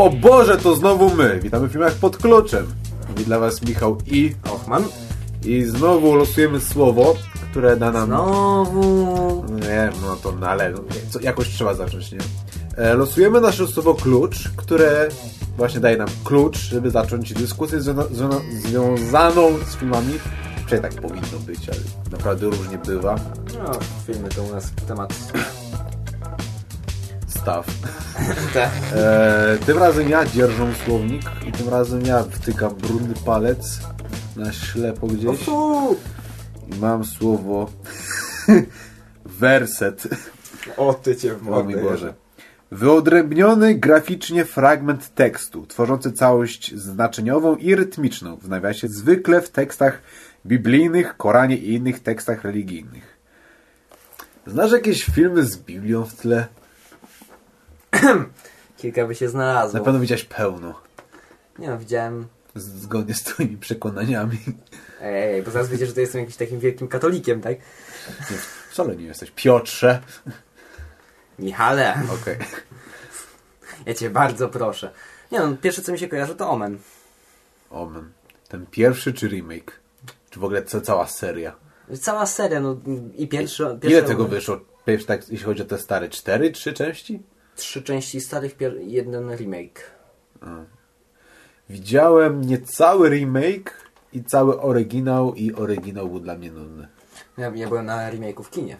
O Boże, to znowu my! Witamy w filmach pod kluczem. Mówi dla was Michał i... Ochman. I znowu losujemy słowo, które da nam... Znowu. Nie, no to no, ale no, co, jakoś trzeba zacząć, nie? E, losujemy nasze słowo klucz, które właśnie daje nam klucz, żeby zacząć dyskusję zwią- zwią- związaną z filmami. Przecież tak powinno być, ale naprawdę różnie bywa. No, filmy to u nas temat. Staw. Tak. E, tym razem ja dzierżę słownik i tym razem ja wtykam brudny palec na ślepo gdzieś Fu! i mam słowo werset. O ty cię w mordę Boże. Wyodrębniony graficznie fragment tekstu, tworzący całość znaczeniową i rytmiczną, w nawiasie zwykle w tekstach biblijnych, Koranie i innych tekstach religijnych. Znasz jakieś filmy z Biblią w tle? Kilka by się znalazło. Na pewno widziałeś pełno, Nie no, widziałem... z- zgodnie z twoimi przekonaniami. Ej, bo zaraz wiecie, że to jestem jakimś takim wielkim katolikiem, tak? Nie, wcale nie jesteś. Piotrze. Michale, Okej. ja cię bardzo proszę. Nie no, pierwsze co mi się kojarzy to Omen. Omen. Ten pierwszy czy remake? Czy w ogóle ca- cała seria? Cała seria, no i pierwszy... Ile pierwszy tego Omen. wyszło? Pierwszy, tak, jeśli chodzi o te stare, cztery, trzy części? Trzy części starych, jeden remake. Widziałem niecały remake i cały oryginał i oryginał był dla mnie nudny. Ja, ja byłem na remake'u w kinie.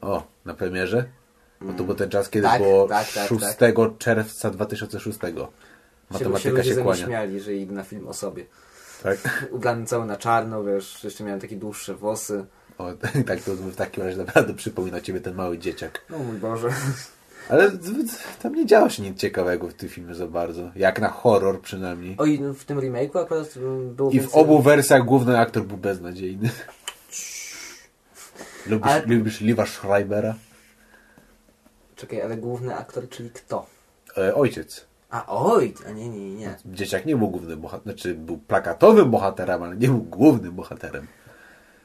O, na premierze? Bo to był ten czas, kiedy Tak, było tak, tak, 6 czerwca 2006. Się, się Matematyka ludzie się, kłania. śmiali, że idę na film o sobie. Tak? Ubrany cały na czarno, wiesz, jeszcze miałem takie dłuższe włosy. O, tak, to w takim razie naprawdę przypomina ciebie ten mały dzieciak. O mój Boże. Ale tam nie działo się nic ciekawego w tym filmie za bardzo. Jak na horror przynajmniej. Oj, no w tym remake'u akurat było I w obu wersjach główny aktor był beznadziejny. Lubisz, Ale- lubisz Liva Schreibera? Czekaj, ale główny aktor, czyli kto? E, ojciec. A oj, a nie, nie, nie. Dzieciak nie był głównym bohaterem, znaczy był plakatowym bohaterem, ale nie był głównym bohaterem.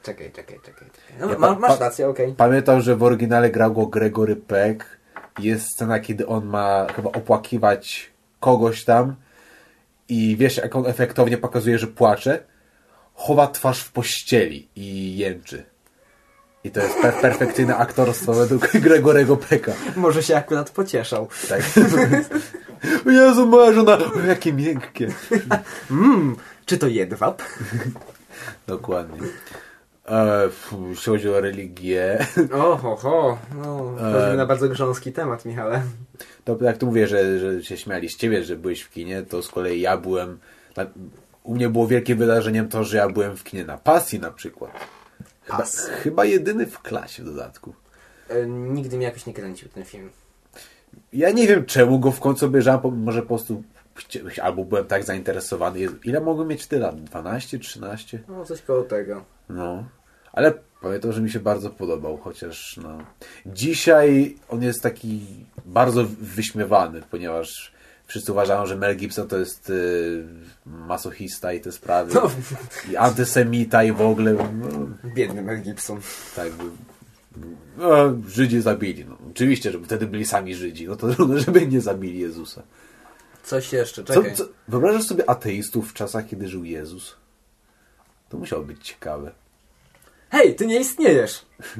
Czekaj, czekaj, czekaj. czekaj. No, Ja ma, masz rację, okej. Pamiętam, że w oryginale grał go Gregory Peck. Jest scena, kiedy on ma chyba opłakiwać kogoś tam i wiesz, jak on efektownie pokazuje, że płacze. Chowa twarz w pościeli i jęczy. I to jest per perfekcyjne aktorstwo według Gregorego Pecka. Może się akurat pocieszał. Tak. Jezu, moja żona, o, jakie miękkie. Mmm, czy to jedwab? Dokładnie. E, jeśli chodzi o religię, O, ho, ho. No, wchodzimy na bardzo grząski temat, Michale. to jak tu mówię, że, że się śmiali z ciebie, że byłeś w kinie, to z kolei ja byłem... U mnie było wielkim wydarzeniem to, że ja byłem w kinie na pasji na przykład. Chyba, Pasji. chyba jedyny w klasie w dodatku. E, nigdy mnie jakoś nie kręcił ten film. Ja nie wiem czemu go w końcu obejrzałem, może po prostu albo byłem tak zainteresowany. Ile mogłem mieć tyle lat? 12, 13? No, coś koło tego. No, ale pamiętam, że mi się bardzo podobał, chociaż no. Dzisiaj on jest taki bardzo wyśmiewany, ponieważ wszyscy uważają, że Mel Gibson to jest y, masochista i te sprawy. No. I antysemita i w ogóle. No, Biedny Mel Gibson. tak. No, Żydzi zabili. No, oczywiście, żeby wtedy byli sami Żydzi. No to trudno, żeby nie zabili Jezusa. Coś jeszcze, Co, czekaj. co, wyobrażasz sobie ateistów w czasach, kiedy żył Jezus? To musiało być ciekawe. Hej, ty nie istniejesz!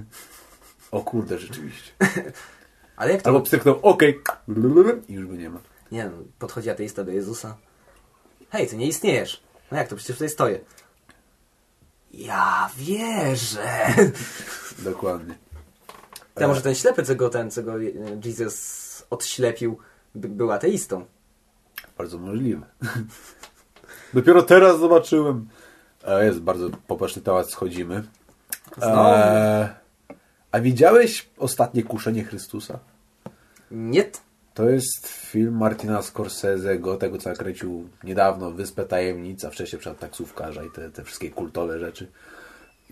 O kurde, rzeczywiście. Ale jak to... Albo pstryknął, okej, i już go nie ma. Nie no, podchodzi ateista do Jezusa. Hej, ty nie istniejesz. No jak to, przecież tutaj stoję. Ja wierzę. Dokładnie. Ja może ten ślepy, co go ten, co go Jesus odślepił, by, był ateistą. Bardzo możliwe. Dopiero teraz zobaczyłem. E, jest bardzo popatrzny temat, schodzimy. Znowu. E, a widziałeś ostatnie kuszenie Chrystusa? Nie. To jest film Martina Scorsese'ego, tego co nakręcił niedawno, Wyspę Tajemnic, a wcześniej przed taksówkarza i te, te wszystkie kultowe rzeczy.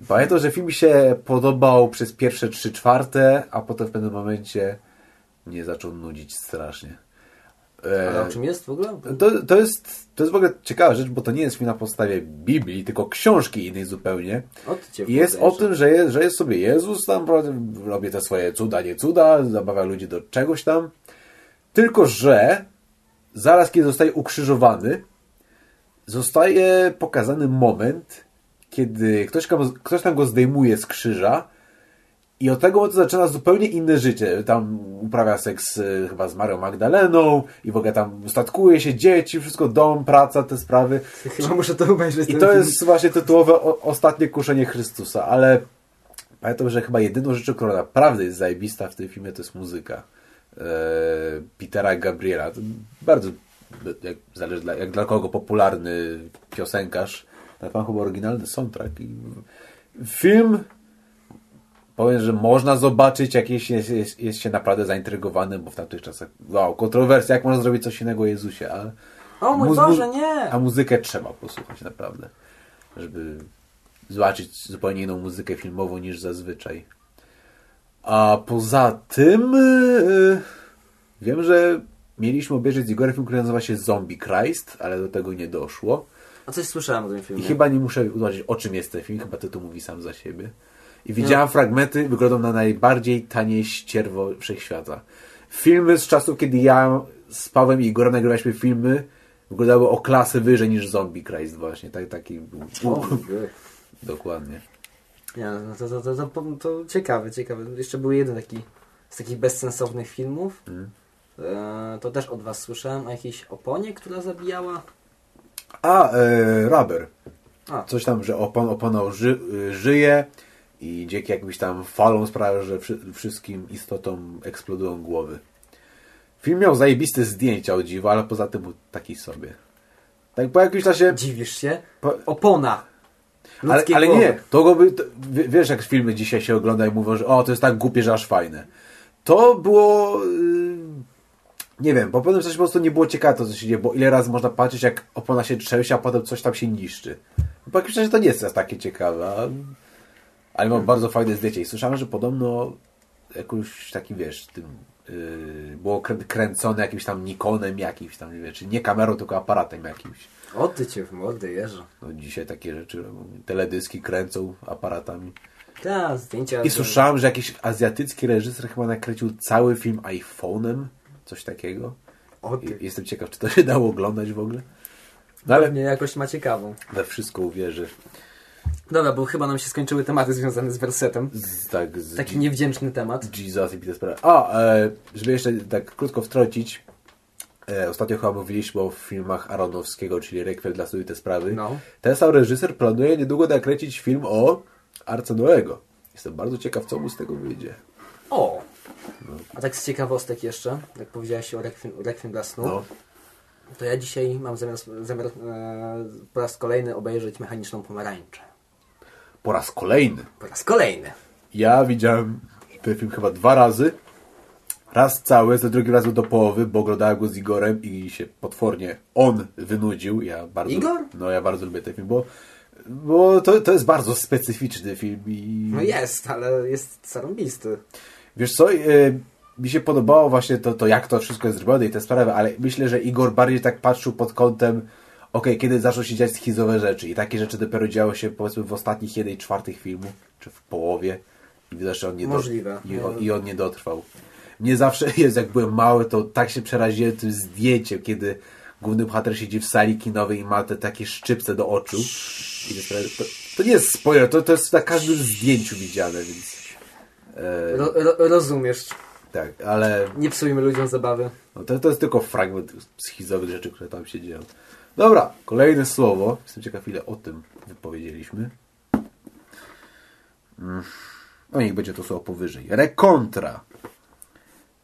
Pamiętam, że film się podobał przez pierwsze trzy czwarte, a potem w pewnym momencie mnie zaczął nudzić strasznie. E, Ale o czym jest w ogóle? to, to, jest, to jest w ogóle ciekawa rzecz, bo to nie jest film na podstawie Biblii, tylko książki innej zupełnie. I jest o tym, że jest, że jest sobie Jezus tam, robi te swoje cuda, nie cuda, zabawia ludzi do czegoś tam. Tylko, że zaraz kiedy zostaje ukrzyżowany, zostaje pokazany moment, kiedy ktoś, ktoś tam go zdejmuje z krzyża i od tego momentu zaczyna zupełnie inne życie. Tam uprawia seks y, chyba z Marią Magdaleną i w ogóle tam statkuje się dzieci, wszystko, dom, praca, te sprawy. Chyba muszę to obejrzeć. I to film. jest właśnie tytułowe o, Ostatnie kuszenie Chrystusa, ale pamiętam, że chyba jedyną rzeczą, która naprawdę jest zajebista w tym filmie, to jest muzyka e, Petera Gabriela. Bardzo, jak, zależy dla, jak dla kogo, popularny piosenkarz. Tak mam chyba oryginalny soundtrack. I film powiem, że można zobaczyć, jak jest, jest, jest, się naprawdę zaintrygowany, bo w tamtych czasach, wow, kontrowersja, jak można zrobić coś innego o Jezusie, ale O mój Boże, nie! a muzykę trzeba posłuchać naprawdę, żeby zobaczyć zupełnie inną muzykę filmową niż zazwyczaj. A poza tym yy, wiem, że mieliśmy obejrzeć z Igorem film, który nazywa się Zombie Christ, ale do tego nie doszło. A coś słyszałem o tym I filmie. chyba nie muszę uważać, o czym jest ten film, chyba tytuł mówi sam za siebie. I widziałem fragmenty, wyglądają na najbardziej tanie ścierwo wszechświata. Filmy z czasów, kiedy ja z Pawłem i Igorem nagrywaliśmy filmy, wyglądały o klasę wyżej niż Zombie Christ właśnie. Tak, taki był. O, Dokładnie. Nie, no to, to, to, to, to ciekawe, ciekawe. Jeszcze był jeden taki z takich bezsensownych filmów. Mm. E, to też od was słyszałem o jakiejś oponie, która zabijała. A, e, Rubber. A, Coś tam, że opon, oponą ży, żyje i dzięki jakimś tam falom sprawia, że wszy, wszystkim istotom eksplodują głowy. Film miał zajebiste zdjęcia o dziwo, ale poza tym był taki sobie. Tak po jakimś czasie... dziwisz się? Po, Opona. ale ale głowy. nie, to go by, to, wie- wiesz jak filmy dzisiaj się ogląda i mówią, że o, to jest tak głupie, że aż fajne. To było... y, nie wiem, po pewnym czasie po prostu nie było ciekawe to, co się dzieje, bo ile razy można patrzeć, jak opona się trzęsie, a potem coś tam się niszczy. Po jakimś czasie to nie jest takie ciekawe, a- ale mam bardzo fajne zdjęcie i słyszałem, że podobno jakoś taki, wiesz, tym yy, było krę- kręcone jakimś tam Nikonem jakimś tam, nie wiem, czy nie kamerą, tylko aparatem jakimś. O ty cię w mordę jeżdżę. No, dzisiaj takie rzeczy robią. Teledyski kręcą aparatami. Ta, zdjęcia... I słyszałem, że jakiś azjatycki reżyser chyba nakręcił cały film iPhone'em. Coś takiego. O ty. I jestem ciekaw, czy to się dało oglądać w ogóle. No ale Pewnie jakoś ma ciekawą. we wszystko uwierzy. Dobra, bo chyba nam się skończyły tematy związane z wersetem. Z, tak, z Taki niewdzięczny temat. Jesus i te sprawy. A, e, żeby jeszcze tak krótko wtrącić. E, ostatnio chyba mówiliśmy o filmach Aronowskiego, czyli Requiem dla i te sprawy. No. Ten sam reżyser planuje niedługo nakręcić film o Arce Noego. Jestem bardzo ciekaw, co mu z tego wyjdzie. O! A tak z ciekawostek jeszcze, jak powiedziałeś o Requiem dla snu, No. to ja dzisiaj mam zamiar, zamiar e, po raz kolejny obejrzeć Mechaniczną Pomarańczę. Po raz kolejny. Po raz kolejny. Ja widziałem ten film chyba dwa razy. Raz cały, za drugi raz do połowy, bo oglądałem go z Igorem i się potwornie on wynudził. Ja bardzo, Igor? No ja bardzo lubię ten film, bo, bo to, to jest bardzo specyficzny film i No jest, ale jest zarąbisty. wiesz co, e, mi się podobało właśnie to, to, jak to wszystko jest zrobione i te sprawy, ale myślę, że Igor bardziej tak patrzył pod kątem okej, kiedy zaczną się dziać schizowe rzeczy i takie rzeczy dopiero działy się powiedzmy w ostatnich jednej czwartych filmu, czy w połowie i widać, że on nie, Możliwe. i, on, i on nie dotrwał. Mnie zawsze jest, jak byłem mały, to tak się przeraziłem tym zdjęciem, kiedy główny bohater siedzi w sali kinowej i ma te takie szczypce do oczu. To, to nie jest spoiler, to, to jest na każdym zdjęciu widziane, więc e, Ro, ro, rozumiesz. tak, ale Nie psujmy ludziom zabawy. no to, to jest tylko fragment schizowych rzeczy, które tam się dzieją. Dobra, kolejne słowo. Jestem ciekaw, ile o tym wypowiedzieliśmy. Mm. No niech będzie to słowo powyżej. Rekontra.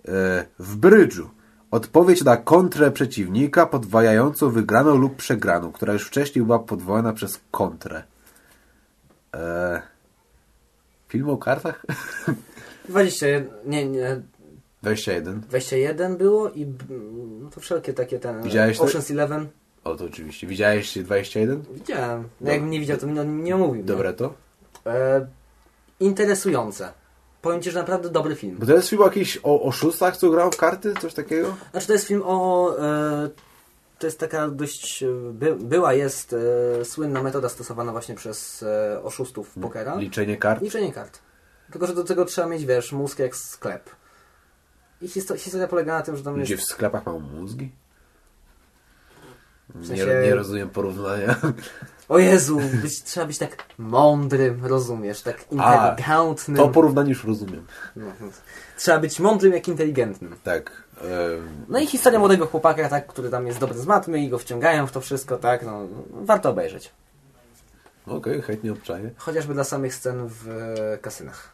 E, w brydżu. Odpowiedź na kontrę przeciwnika podwajającą wygraną lub przegraną, która już wcześniej była podwojona przez kontrę. E, film o kartach? 21, nie, nie, 21. 21 było i no to wszelkie takie ten... Widziałeś to? Ocean's Eleven. O, to oczywiście. Widziałeś 21? Widziałem. No jakbym nie widział, to mi no, nie omówił. Dobre to? E, interesujące. Powiem Ci, że naprawdę dobry film. Bo to jest film o jakichś o oszustach, co grają w karty? Coś takiego? Znaczy to jest film o... E, to jest taka dość... e, By, była, jest e, słynna metoda stosowana właśnie przez e, oszustów w pokera. Liczenie kart? Liczenie kart. Tylko, że do tego trzeba mieć, wiesz, mózg jak sklep. I histo- historia polega na tym, że tam Ludzie jest... w sklepach mają mózgi? W Nie, sensie, nie rozumiem porównania. o Jezu, być, trzeba być tak mądrym, rozumiesz, tak A, inteligentnym. To porównanie już rozumiem. No, no. Trzeba być mądrym jak inteligentnym. Tak. No i historia młodego chłopaka, tak, który tam jest dobry z matmy i go wciągają w to wszystko, tak, no, warto obejrzeć. Okej, chętnie obczaję. Chociażby dla samych scen w e, kasynach.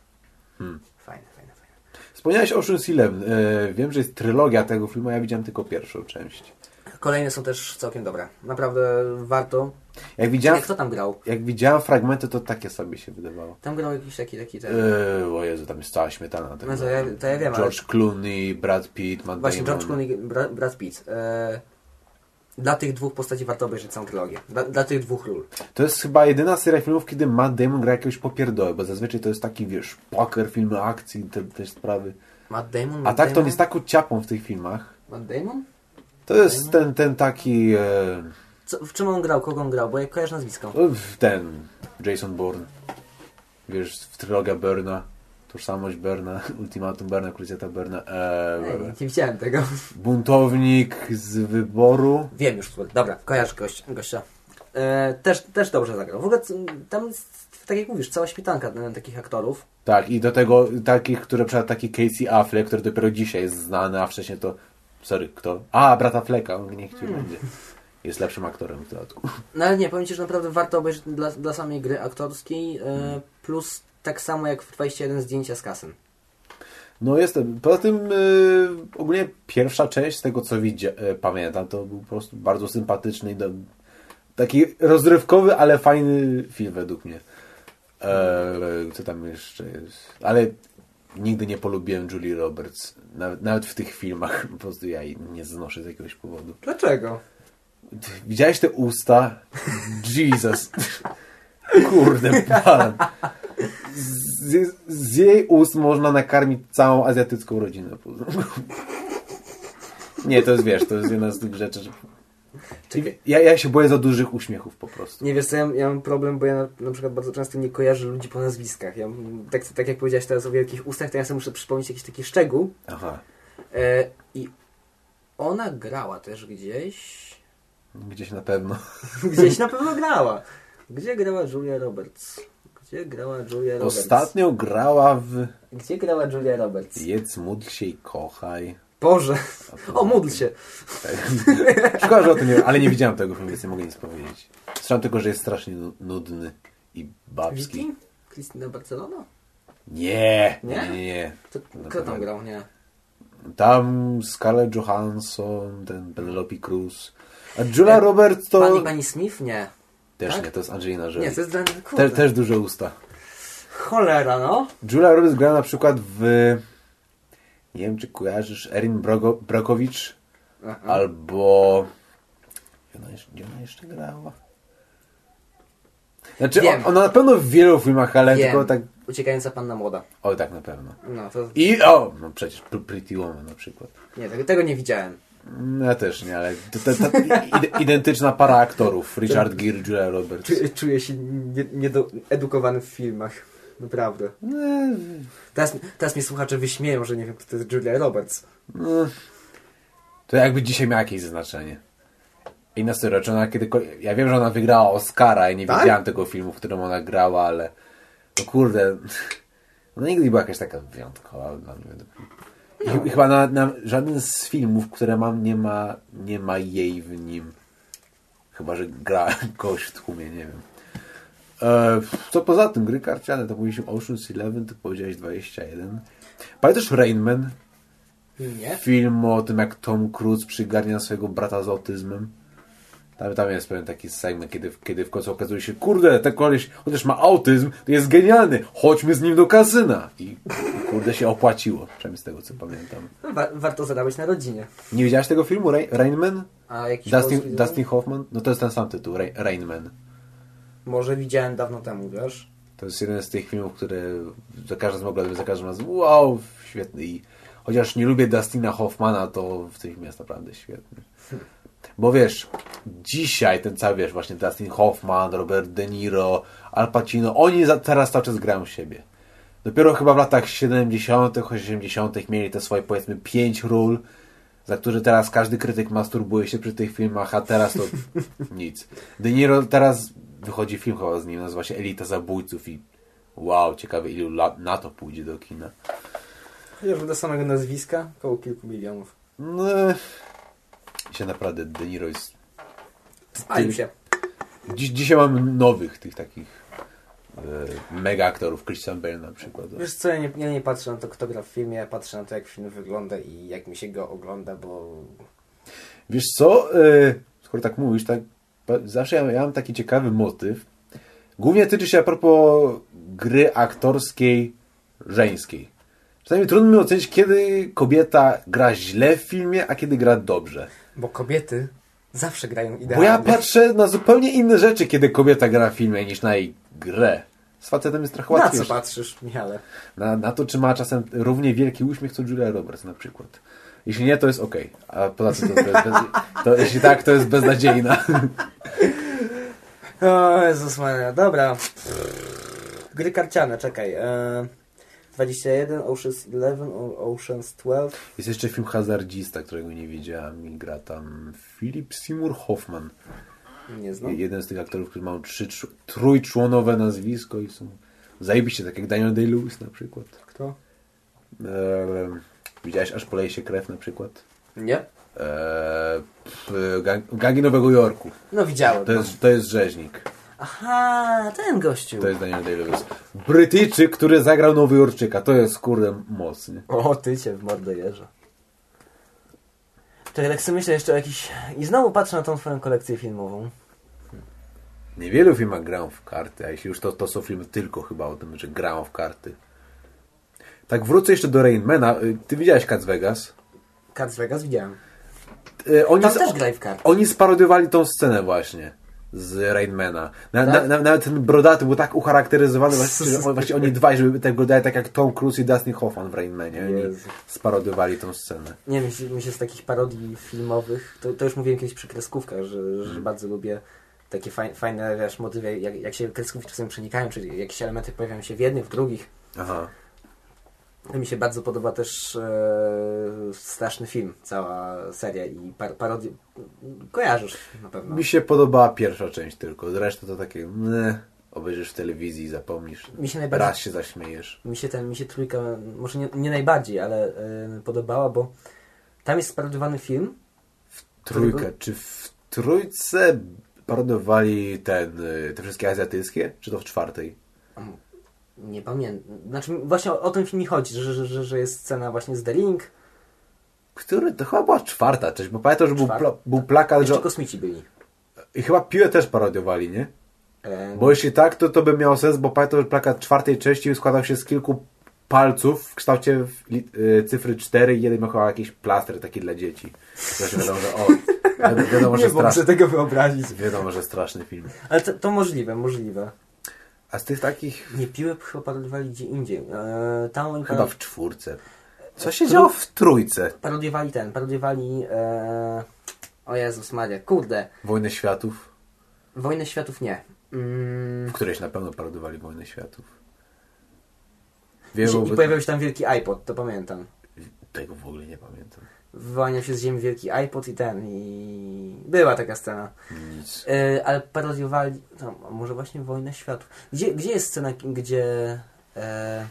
Hmm. Fajne, fajne, fajne. Wspomniałeś o Ocean's Eleven. E, wiem, że jest trylogia tego filmu, a ja widziałem tylko pierwszą część. Kolejne są też całkiem dobre. Naprawdę warto. Jak widziałem, Jak kto tam grał? jak widziałem fragmenty, to takie sobie się wydawało. Tam grał jakiś taki, taki ten... E, o Jezu, tam jest cała śmietana. Tego. No to ja, to ja wiem, ale... George Clooney, Brad Pitt, Matt Właśnie, Damon. George Clooney, Bra- Brad Pitt. E, dla tych dwóch postaci warto obejrzeć całą trylogię. Dla, dla tych dwóch ról. To jest chyba jedyna seria filmów, kiedy Matt Damon gra jakiegoś popierdołę, bo zazwyczaj to jest taki, wiesz, poker, filmy akcji, te, te sprawy. Matt Damon? A Matt tak to on Damon? jest taką ciapą w tych filmach. Matt Damon? To jest ten, ten taki, e, Co, w czym on grał? Kogo on grał? Bo ja kojarzę nazwisko. ten Jason Bourne. Wiesz, w trylogia Berna, tożsamość Berna, ultimatum Berna, krucjata Berna. E, Ej, nie widziałem tego. buntownik z wyboru. Wiem już. Dobra, kojarzę gość, gościa. E, też, też dobrze zagrał. W ogóle tam tak jak mówisz, cała śpietanka e, takich aktorów. Tak, i do tego takich, które przykład taki Casey Affleck, który dopiero dzisiaj jest znany, a wcześniej to. Sorry, kto? A, brata Flecka, on niech ci będzie. Jest lepszym aktorem w dodatku. No ale nie, powiem Ci, że naprawdę warto obejrzeć dla, dla samej gry aktorskiej, e, plus tak samo jak w 21 zdjęcia z kasem. No jestem. Poza tym y, ogólnie pierwsza część z tego co widzia, y, pamiętam, to był po prostu bardzo sympatyczny i do, taki rozrywkowy, ale fajny film według mnie. E, co tam jeszcze jest? Ale nigdy nie polubiłem Julie Roberts. Nawet, nawet w tych filmach. Po prostu ja jej nie znoszę z jakiegoś powodu. Dlaczego? Widziałeś te usta? Jesus. Kurde, pan. Z, z jej ust można nakarmić całą azjatycką rodzinę. Nie, to jest, wiesz, to jest jedna z tych rzeczy, że... Czekaj. Ja, ja się boję za dużych uśmiechów po prostu. Nie wiesz co, ja, ja mam problem, bo ja na, na przykład bardzo często nie kojarzę ludzi po nazwiskach. Ja, tak, tak jak powiedziałeś teraz o wielkich ustach, to ja sobie muszę przypomnieć jakiś taki szczegół. Aha. E, I ona grała też gdzieś... Gdzieś na pewno. Gdzieś na pewno grała. Gdzie grała Julia Roberts? Gdzie grała Julia Roberts? Ostatnio grała w Gdzie grała Julia Roberts? Jedz, módl się i kochaj. Boże! O, módl się! Szkoda, że o tym nie ale nie widziałem tego filmu, więc nie mogę nic powiedzieć. Słyszałem tylko, że jest strasznie nu- nudny i babski. Wiki? Krystyna Barcelona? Nie, Nie? nie, nie. To, kto to tam grał? Nie. Tam Scarlett Johansson, ten Penelope Cruz. A Julia Roberts to... Pani, pani Smith? Nie. Też tak? nie, to jest Angelina Jolie. Nie, to jest... Te, też duże usta. Cholera, no. Julia Roberts grała na przykład w... Nie wiem, czy kojarzysz Erin Brogo, Brokowicz Aha. albo... Gdzie ona, jeszcze, gdzie ona jeszcze grała? Znaczy, Wiem. ona na pewno w wielu filmach, ale Wiem. tylko tak... Uciekająca panna młoda. O, tak na pewno. No, to... I o, no przecież Pretty Woman na przykład. Nie, tego, tego nie widziałem. No, Ja też nie, ale to, to, to, ide- identyczna para aktorów. Richard Gere, Julia Roberts. Czuję, czuję się niedoedukowany w filmach. Naprawdę. Nie, Teraz, teraz mnie słuchacze wyśmieją, że nie wiem, kto to jest Julia Roberts. no, to jakby dzisiaj miała jakieś znaczenie. I na serio, czy ona kiedykolwiek... Ja wiem, że ona wygrała Oscara i nie Tak? widziałem tego filmu, w którym ona grała, ale... No kurde... Ona nigdy nie była jakaś taka wyjątkowa dla mnie. I, i chyba na, na żaden z filmów, które mam, nie ma, nie ma jej w nim. Chyba, że gra kogoś w tłumie, nie wiem. E, co poza tym, gry karciane, to powiedzieliśmy Ocean's Eleven, ty powiedziałeś 21. Pamiętasz Rain Man? Nie? Film o tym, jak Tom Cruise przygarnia swojego brata z autyzmem. Tam, tam jest pewien taki segment, kiedy, kiedy w końcu okazuje się, kurde, ten koleś, chociaż ma autyzm, to jest genialny, chodźmy z nim do kasyna. I, i kurde się opłaciło, przynajmniej z tego co pamiętam. No, wa warto zarabiać na rodzinie. Nie widziałeś tego filmu, Rain, Rain Man? A jakiś Dustin, Dustin Hoffman? No to jest ten sam tytuł, Rain, Rain Man. Może widziałem dawno temu, wiesz? To jest jeden z tych filmów, które za każdym razem za każdym razem wow, świetny. I chociaż nie lubię Dustina Hoffmana, to w tych filmie jest naprawdę świetny. Bo wiesz, dzisiaj ten cały, wiesz, właśnie Dustin Hoffman, Robert De Niro, Al Pacino, oni za, teraz cały czas grają siebie. Dopiero chyba w latach 70., 80. mieli te swoje, powiedzmy, pięć ról. za które teraz każdy krytyk masturbuje się przy tych filmach, a teraz to nic. De Niro teraz wychodzi film chyba z nim, nazywa się Elita Zabójców i wow, ciekawe ilu lat na to pójdzie do kina. Chociażby do samego nazwiska, około kilku milionów. No, się naprawdę De Niro jest... Spalił się. Dziś, dzisiaj mam nowych tych takich e, mega aktorów, Christian Bale na przykład. Wiesz co, ja nie, ja nie patrzę na to, kto gra w filmie, ja patrzę na to, jak film wygląda i jak mi się go ogląda, bo Wiesz co, e, skoro tak mówisz, tak zawsze ja, mam taki ciekawy motyw. Głównie tyczy się a propos gry aktorskiej żeńskiej. Czasami trudno mi ocenić, kiedy kobieta gra źle w filmie, a kiedy gra dobrze. Bo kobiety zawsze grają Bo idealnie. ja patrzę na zupełnie inne rzeczy, kiedy kobieta gra w filmie, niż na jej grę. Z facetem jest trochę Na co łatwiej. patrzysz, Michale? Na, na to, czy ma czasem równie wielki uśmiech, co Julia Roberts na przykład. Jeśli nie, to jest ok. A poza tym, to, to, jest bez, to jeśli tak, to jest beznadziejna. O Jezus Maria, dobra. Gry karciane, czekaj. E, 21, Ocean's 11, O- Ocean's 12. Jest jeszcze film Hazardzista, którego nie widziałem i gra tam Philip Seymour Hoffman. Nie znam. Jeden z tych aktorów, którzy mają trzy, trójczłonowe nazwisko i są zajebiście, tak jak Daniel Day-Lewis na przykład. Kto? Widziałeś Aż poleje się krew na przykład? Nie? Eee, gang, gangi Nowego Jorku. No widziałem. To jest, to jest rzeźnik. Aha, ten gościu. To jest Daniel Day-Lewis. Brytyjczyk, który zagrał Nowojorczyka. To jest kurde mocny. O, ty cię w mordę jeża. Czekaj, tak sobie myślę jeszcze o jakiś... I znowu patrzę na tą twoją kolekcję filmową. Niewielu filmach grają w karty, a jeśli już to, to są filmy tylko chyba o tym, że grają w karty. Tak wrócę jeszcze do Rainmana. Y, Ty widziałeś Cats Vegas? Cats Vegas widziałem. Y, Oni, Tam z- też graj w karty. oni sparodiowali tą scenę właśnie z Rainmana. Na, Tak? na, na, nawet ten brodaty był tak ucharakteryzowany, właśnie, że on- właśnie oni dwaj, żeby tak wyglądali tak jak Tom Cruise i Dustin Hoffman w Rainmanie. Oni Jezu. sparodiowali tą scenę. Nie wiem, mi się- mi się z takich parodii filmowych, to, to już mówiłem kiedyś przy kreskówkach, że, że bardzo lubię takie faj, fajne wiesz, motywy, jak, jak się kreskówki czasem przenikają, czyli jakieś elementy pojawiają się w jednych, w drugich. Aha. Mi się bardzo podoba też e, straszny film, cała seria i par, parodii. Kojarzysz na pewno. Mi się podobała pierwsza część tylko. Zresztą to takie, ne, obejrzysz w telewizji i zapomnisz. Mi się najbardziej- Raz się zaśmiejesz. Mi się ten, mi się trójka, może nie, nie najbardziej, ale e, podobała, bo tam jest parodiowany film. Trójkę. Którego- Czy w trójce parodowali ten, y, te wszystkie azjatyckie? Czy to w czwartej? Nie pamiętam. Znaczy, właśnie o, o ten film mi chodzi, że, że, że, jest scena właśnie z The Ring. Który? To chyba była czwarta część, bo pamiętam, że był, pla, był plakat, Jeszcze że... kosmici byli. I chyba piłę też parodiowali, nie? E, Bo jeśli tak, to to by miało sens, bo pamiętam, że plakat czwartej części składał się z kilku palców w kształcie y, cyfry 4 i jeden miał chyba jakiś plaster taki dla dzieci. Się wiadomo, że o, wi- wiadomo, że nie straszny, tego wyobrazić. wiadomo, że straszny film. Ale to, to możliwe, możliwe. A z tych takich Nie, piłę chyba parodiowali gdzie indziej. E, tam oni chyba w czwórce. Co się działo w trójce? parodiowali ten, parodiowali... E, o Jezus Maria, kurde. Wojny Światów? Wojnę Światów nie. Mm, W którejś na pewno parodowali Wojnę Światów. I, Wielu, I pojawił się tam wielki iPod, to pamiętam. Tego w ogóle nie pamiętam. Wyłaniał się z ziemi wielki iPod i ten, i była taka scena. Nic. E, ale parodiowali, a może właśnie Wojnę Światów. Gdzie, gdzie jest scena, gdzie e,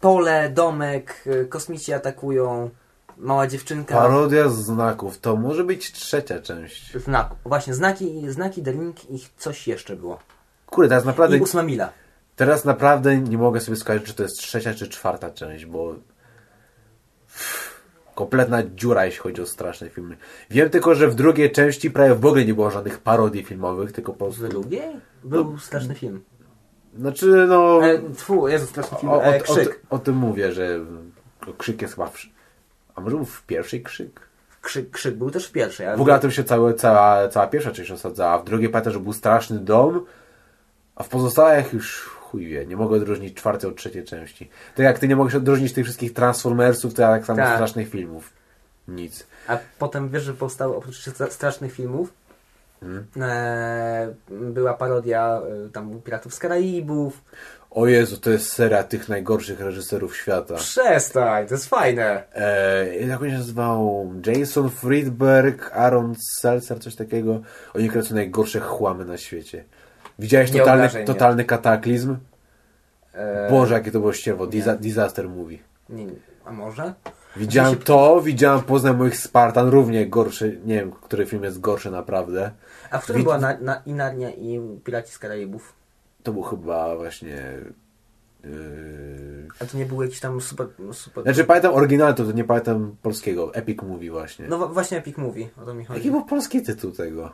pole, domek, e, kosmici atakują, mała dziewczynka, Parodia znaków. To może być trzecia część. znak, właśnie znaki, znaki, Link i coś jeszcze było. Kurde, teraz naprawdę, I ósma mila. teraz naprawdę nie mogę sobie skojarzyć, czy to jest trzecia, czy czwarta część, bo kompletna dziura, jeśli chodzi o straszne filmy. Wiem tylko, że w drugiej części prawie w ogóle nie było żadnych parodii filmowych, tylko po W prostu... drugiej? Był straszny film. Znaczy, no... E, tfu, Jezu, straszny film. O, o, E, o, krzyk. o tym mówię, że krzyk jest chyba w... A może był w pierwszej krzyk? krzyk. Krzyk był też w pierwszej. Ale W ogóle na tym się całe, cała, cała pierwsza część osadzała. W drugiej pamiętam, że był straszny dom, a w pozostałych już chuj wie. Nie mogę odróżnić czwartej od trzeciej części. Tak jak ty nie możesz odróżnić tych wszystkich Transformersów, tak samo Tak. strasznych filmów. Nic. A potem wiesz, że powstało oprócz stra- strasznych filmów Hmm. E, była parodia e, tam Piratów z Karaibów. O Jezu, to jest seria tych najgorszych reżyserów świata. Przestań, to jest fajne. E, jak on się nazywał? Jason Friedberg, Aaron Seltzer, coś takiego. Oni kręcą najgorsze chłamy na świecie. Widziałeś totalny, totalny kataklizm? E, Boże, jakie to było ścierwo. Disa disaster movie. nie, a może? Widziałem Znaczy to, widziałem Poznań moich Spartan, równie gorszy, nie wiem, który film jest gorszy naprawdę. A w którym Widz- była na, na, i Narnia i Piraci z Karaibów? To był chyba właśnie... Yy... A to nie był jakiś tam super... super... Znaczy pamiętam oryginalny, to nie pamiętam polskiego. Epic Movie właśnie. No właśnie Epic Movie, o to mi chodzi. Jaki był polski tytuł tego?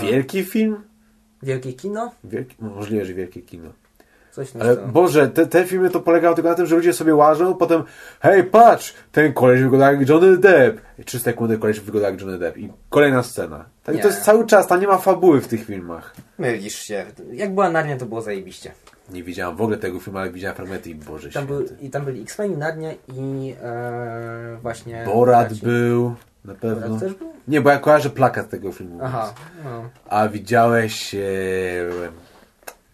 Wielki film? Wielkie kino? Wielki... no, Możliwe, że wielkie kino. Coś na Ale. Boże, te, te filmy to polegało tylko na tym, że ludzie sobie łażą, potem hej, patrz, ten koleś wygląda jak Johnny Depp. I trzy sekundy koleś wygląda jak Johnny Depp. I kolejna scena. Tak Nie. to jest cały czas, tam nie ma fabuły w tych filmach. Mylisz się. Jak była Narnia, to było zajebiście. Nie widziałem w ogóle tego filmu, ale widziałem fragmenty i Boże Tam był, święty. I tam byli X-Men, Narnia i e, właśnie... Borat był, na pewno. Borat też był? Nie, bo ja kojarzę plakat tego filmu. Aha, no. A widziałeś... E,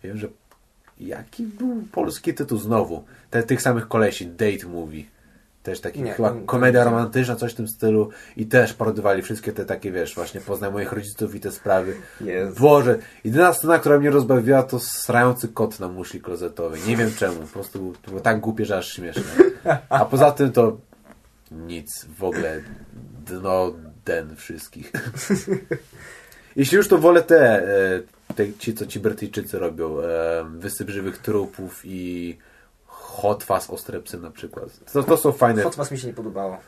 wiem, że... Jaki był polski tytuł znowu? Te, tych samych kolesi, Date Movie. Też taki Nie, chyba komedia romantyczna, coś w tym stylu. I też parodowali wszystkie te takie, wiesz, właśnie poznaj moich rodziców i te sprawy. Jezu. Boże, jedyna scena, która mnie rozbawiła, to srający kot na muszli klozetowej. Nie wiem czemu, po prostu to było tak głupie, że aż śmieszne. A poza tym to nic, w ogóle dno den wszystkich. Jeśli już to wolę te, e, te ci, co ci Brytyjczycy robią, e, Wysyp żywych trupów i Hot Fuzz Ostre psy na przykład. To, to są fajne. Hot Fuzz mi się nie podobało.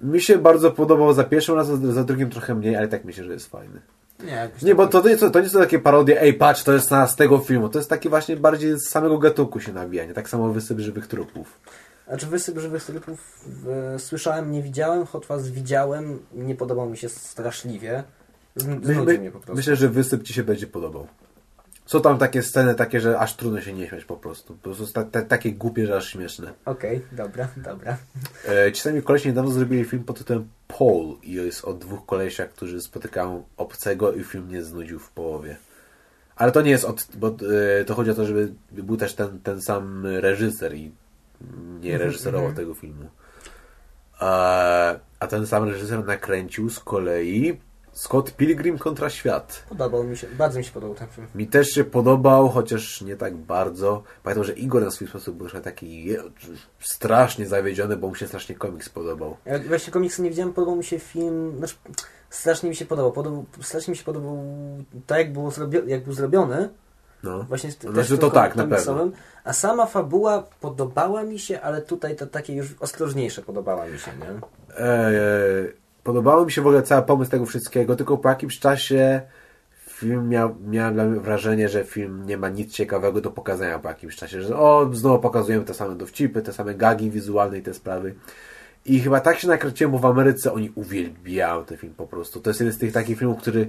Mi się bardzo podobał za pierwszym razem, za drugim trochę mniej, ale tak myślę, że jest fajny. Nie, Nie, tak- bo to nie, są, to nie są takie parodie, ej patrz, to jest z tego filmu. To jest takie właśnie bardziej z samego gatunku się nabijanie. Tak samo Wysyp żywych trupów. Znaczy Wysyp Żywych Trupów e, słyszałem, nie widziałem, Hot Fuzz widziałem, nie podobał mi się straszliwie. Znudził my, mnie po prostu. myślę, że Wysyp ci się będzie podobał. Są tam takie sceny takie, że aż trudno się nie śmiać po prostu. Po prostu ta, ta, takie głupie, że aż śmieszne. Okej, dobra, dobra. E, ci sami kolesie niedawno zrobili film pod tytułem Paul i jest o dwóch kolesiach, którzy spotykają obcego i film nie znudził w połowie. Ale to nie jest od... bo e, to chodzi o to, żeby był też ten, ten sam reżyser i nie reżyserował tego filmu. A, ten sam reżyser nakręcił z kolei Scott Pilgrim kontra świat. Podobał mi się, bardzo mi się podobał ten film. Mi też się podobał, chociaż nie tak bardzo. Pamiętam, że Igor na swój sposób był trochę taki strasznie zawiedziony, bo mu się strasznie komiks podobał. Ja właśnie komiksy nie widziałem, podobał mi się film, znaczy strasznie mi się podobał, podobał strasznie mi się podobał tak jak, było jak był zrobiony, No. właśnie z, Znaczy, też to tak, na komiksowym, a sama fabuła podobała mi się, ale tutaj to takie już ostrożniejsze podobała mi się, nie? E, podobało mi się w ogóle cały pomysł tego wszystkiego, tylko po jakimś czasie film miał, miałem dla mnie wrażenie, że film nie ma nic ciekawego do pokazania po jakimś czasie, że o, znowu pokazujemy te same dowcipy, te same gagi wizualne i te sprawy. I chyba tak się nakręciłem, bo w Ameryce oni uwielbiają ten film po prostu. To jest jeden z tych takich filmów, który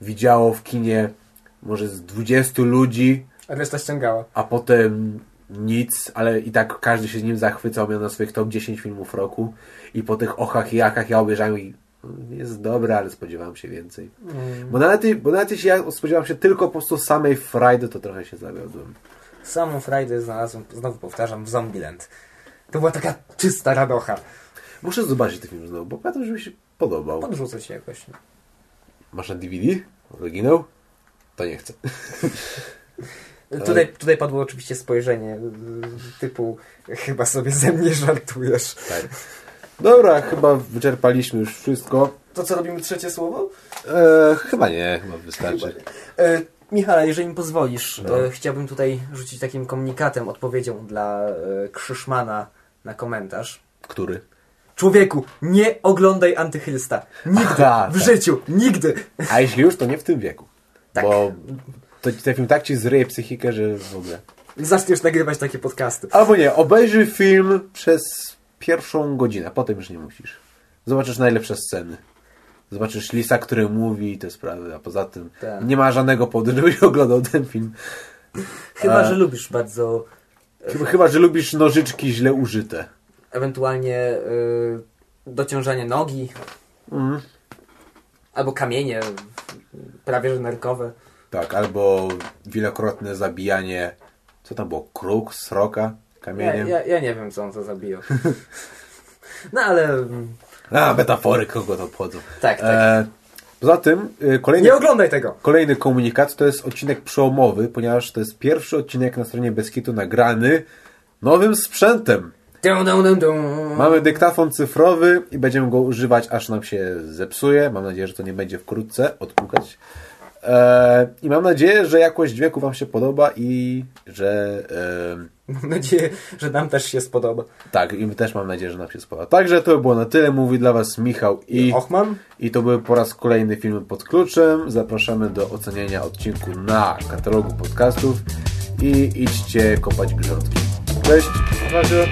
widziało w kinie może z 20 ludzi, A reszta ściągała. a potem nic, ale i tak każdy się z nim zachwycał, miał na swoich top 10 filmów roku i po tych ochach i jakach ja obejrzałem i mm, jest dobre, ale spodziewałem się więcej. Mm. Bo nawet, bo nawet jeśli ja spodziewałem się tylko po prostu samej Friday, to trochę się zawiodłem. Samą Friday znalazłem, znowu powtarzam, w Zombieland. To była taka czysta radocha. Muszę zobaczyć ten film znowu, bo pamiętam, że mi się podobał. Podrzucę się jakoś. Masz na DVD? Oryginał? To nie chcę. Tutaj, tutaj padło oczywiście spojrzenie y, typu chyba sobie ze mnie żartujesz. Tak. Dobra, chyba wyczerpaliśmy już wszystko. To co robimy trzecie słowo? E, chyba nie, chyba wystarczy. E, Michale, jeżeli mi pozwolisz, No. e, chciałbym tutaj rzucić takim komunikatem, odpowiedzią dla e, Krzyszmana na komentarz. Który? Człowieku, nie oglądaj Antychrysta. Nigdy. Aha, w tak. życiu. Nigdy. A jeśli już, to nie w tym wieku. Tak. Bo to, ten film tak ci zryje psychikę, że w ogóle. Zaczniesz nagrywać takie podcasty. Albo nie, obejrzyj film przez pierwszą godzinę, potem już nie musisz. Zobaczysz najlepsze sceny. Zobaczysz lisa, który mówi i te sprawy, a poza tym Tak. nie ma żadnego powodu, żebyś oglądał ten film. Chyba, E. że lubisz bardzo Chyba, chyba że lubisz nożyczki źle użyte. ewentualnie y, dociążanie nogi Mhm. albo kamienie prawie że nerkowe. Tak, albo wielokrotne zabijanie, co tam było, kruk, sroka, Ja, kamieniem. ja, ja nie wiem, co on to zabijał. No ale... A, metafory, kogo to obchodzą. Tak, tak. E, poza tym, y, kolejny, Nie oglądaj tego! kolejny komunikat to jest odcinek przełomowy, ponieważ to jest pierwszy odcinek na stronie Beskitu nagrany nowym sprzętem. Dum, dum, dum, dum. Mamy dyktafon cyfrowy i będziemy go używać, aż nam się zepsuje. Mam nadzieję, że to nie będzie wkrótce odpukać. E, I mam nadzieję, że jakość dźwięku Wam się podoba i że. E, Mam nadzieję, że nam też się spodoba. tak, i my też mam nadzieję, że nam się spodoba. Także to by było na tyle. Mówi dla Was Michał i. Ochman? I to były po raz kolejny filmy pod kluczem. Zapraszamy do oceniania odcinku na katalogu podcastów i idźcie kopać grządki. Cześć! Na razie.